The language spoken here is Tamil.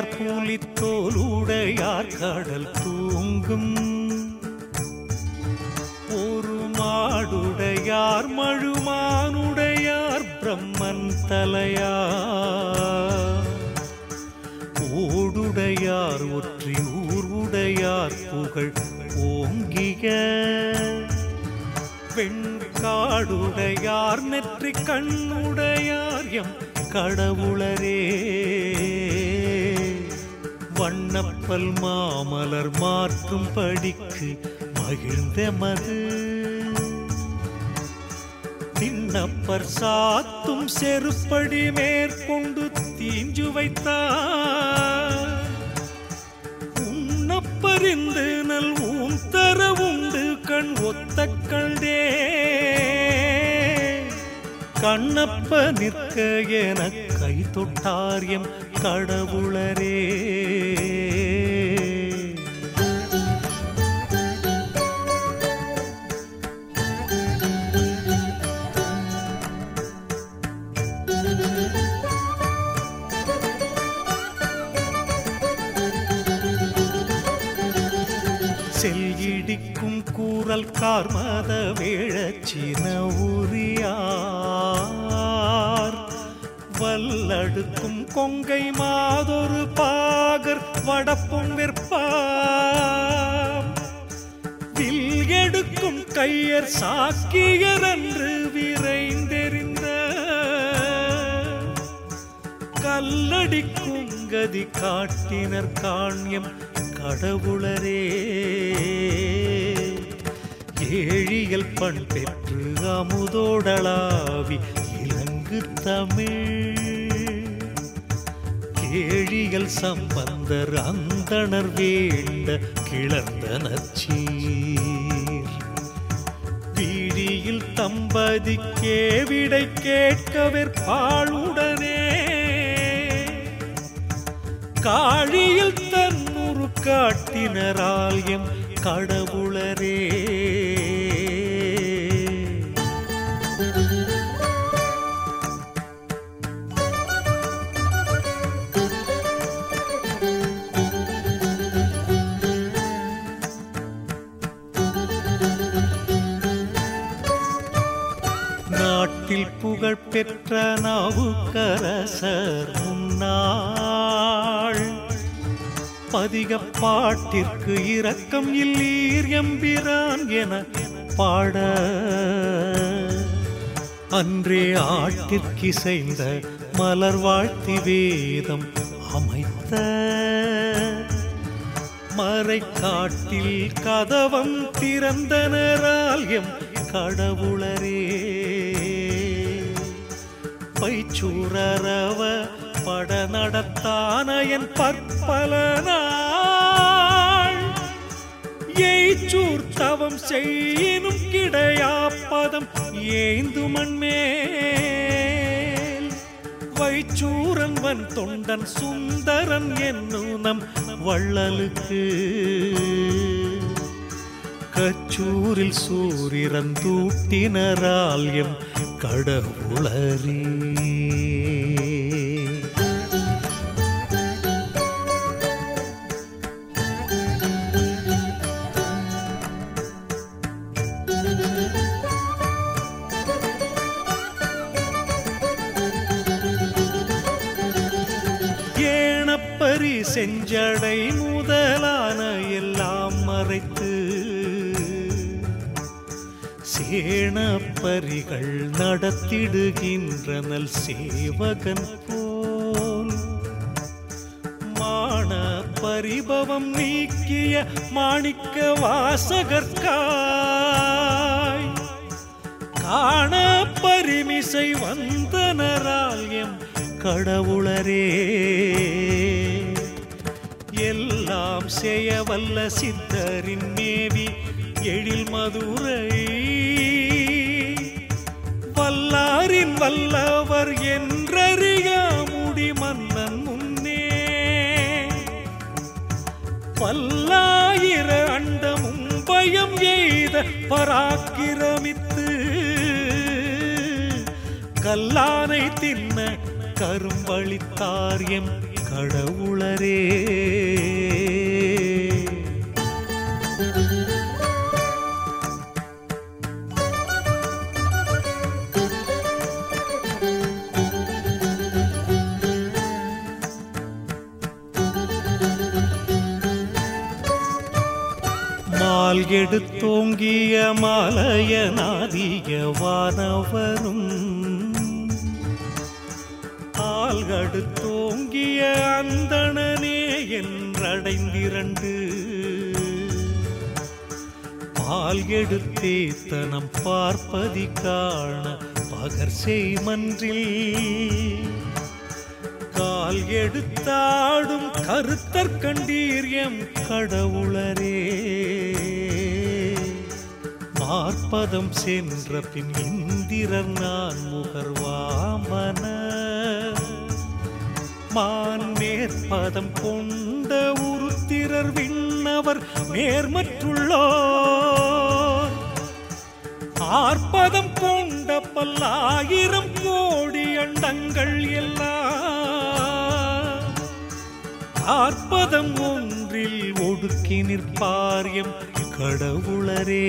உடையார் கூலித்தோலுடையார் கடல் தூங்கும். ஒரு மாடுடையார் மழுமானுடையார் பிரம்மன் தலையார். ஓடுடையார் ஒற்றி ஊர் உடையார் புகழ் ஓங்கிய. வெண்காடுடையார் நெற்றி கண்ணுடையார் எம் கடவுளரே. வண்ணப்பல் மாமலர் மாற்றும் படிக்கு மகிழ்ந்தமது திண்ணப்பர் சாத்தும் செருப்படி மேற்கொண்டு தீஞ்சு வைத்தார். உண்ணப்பறிந்து நல் ஊம் தர உண்டு கண் ஒத்த கண்டே. கண்ணப்ப நிற்க எனக்கு கை தொட்டார் எம் கடவுளரே. செல்லிடிக்கும் கூறல் கார்மத வேழச்சின ஊர். வல்லடுக்கும் கொங்கை மாதொரு பாகர் வடப்பும் விற்பார் வில் எடுக்கும் கையர் சாக்கியர் அன்று விரைந்தெறிந்த. கல்லடிக்கும் கதி காட்டினர் காண்யம் கடவுளரே. ஏழியல் பண் பெற்று அமுதோடலாவி இலங்கு தமிழ். கேழியல் சம்பந்தர் அந்தணர் வேண்ட கிளர்ந்த நச்சீர் வீழியில் தம்பதிக்கே விடை கேட்கவிற்பாளுடனே காழியில் தன்னுரு காட்டினரால் எம் கடவுளரே. புகழ் பெற்ற நாவுக்கரசர் முன்னாள். பதிக பாட்டிற்கு இரக்கம் இல்லீர் எம்பிரான் என பாட. அன்றே ஆட்டிற்கிசைந்த மலர் வாழ்த்தி வேதம் அமைத்த. மறைக்காட்டில் கதவம் திறந்தனரால் எம் கடவுளரே. பைச்சூரரவ பட நடத்தான என் பற்பல நாள் தவம் செய்யினும் கிடையாப்பதம் ஏந்து மண்மேல் வைச்சூரன் வன் தொண்டன் சுந்தரன் என்னும் நம் வள்ளலுக்கு. கச்சூரில் சூரிரன் தூட்டினரால் எம் கடவுளரே. ஏணப்பரி செஞ்சடை முதலான எல்லாம் மறைத்து சேணப்பரிகள் நடத்திடுகின்றனல் சேவகன் போல். மாண பரிபவம் நீக்கிய மாணிக்க வாசகர்காய். காண பரிமிசை வந்தனரால் எம் கடவுளரே. எல்லாம் செய்ய வல்ல சித்தரின் மேவி எழில் மதுரை வல்லவர் என்றறிய முடி மன்னன் முன்னே. பல்லாயிர அண்டமும் பயம் எய்த பராக்கிரமித்து கல்லானை தின்ன கரும்பளித்தார் எம் கடவுளரே. மால் எடுத்தோங்கிய மலையநாதிய வானவரும். ஆள்கடுத்தோங்கிய அந்தணனே என்றடைந்திரண்டு. பால் எடுத்தே தனம் பார்ப்பதி காண பகர் செய்மன்றில் கால் எடுத்தாடும் கருத்தர் கண்டீரியம் கடவுளரே. நாற்பதம் சென்ற பின் இந்திரர் நான் முகர்வாமன. மான் மேற்பதம் கொண்ட உருத்திரர் விண்ணவர் நேர்மற்றுள்ளார். ஆர்ப்பதம் கொண்ட பல்லாயிரம் கோடி அண்டங்கள் எல்லாம். ஆர்ப்பதம் ஒன்றில் ஒடுக்கி நிற்பாரியம் கடவுளரே.